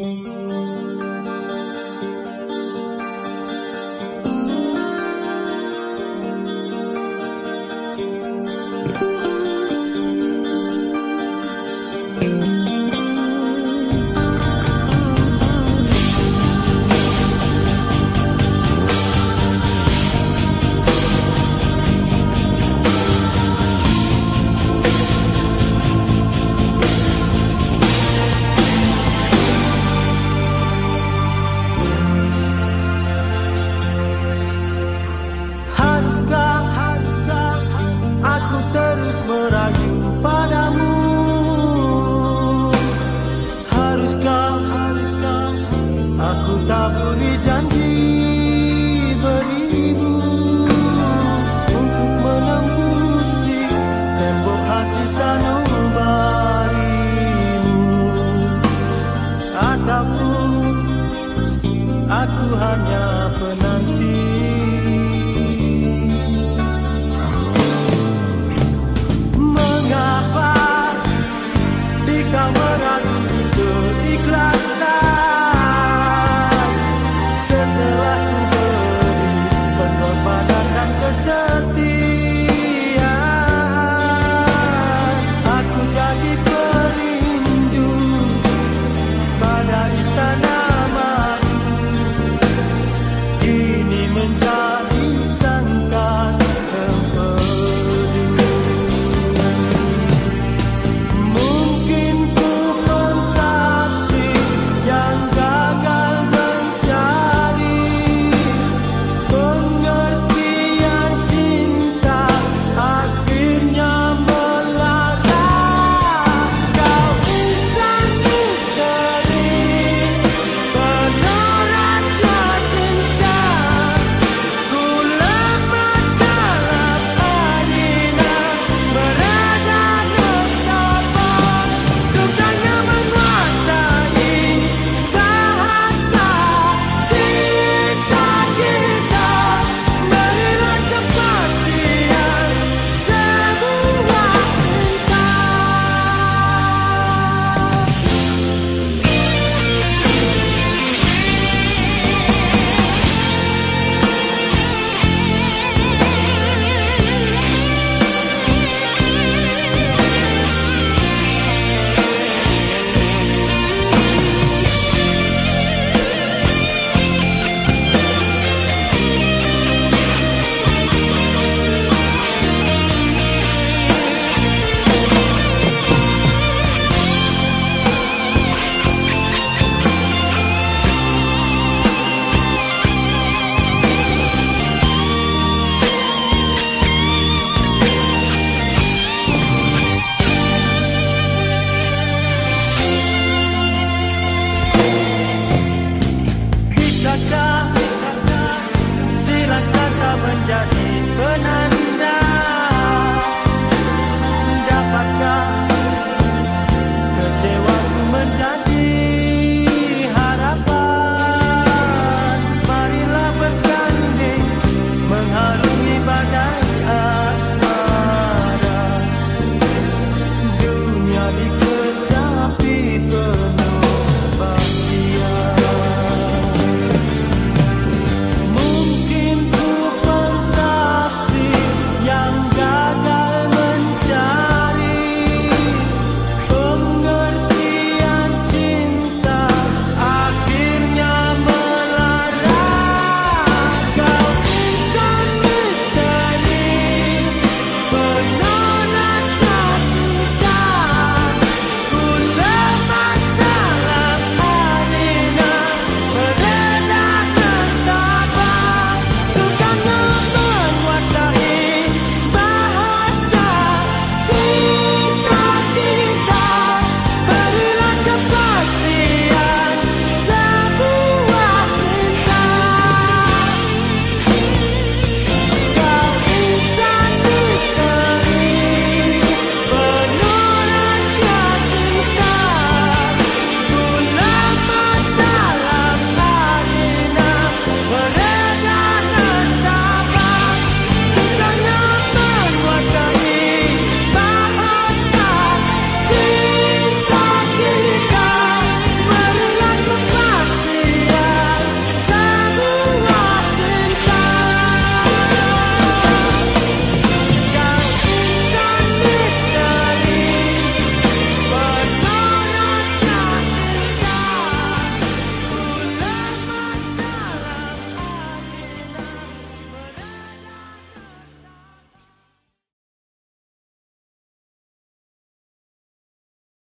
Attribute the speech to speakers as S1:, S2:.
S1: Música Aku hanya penanti.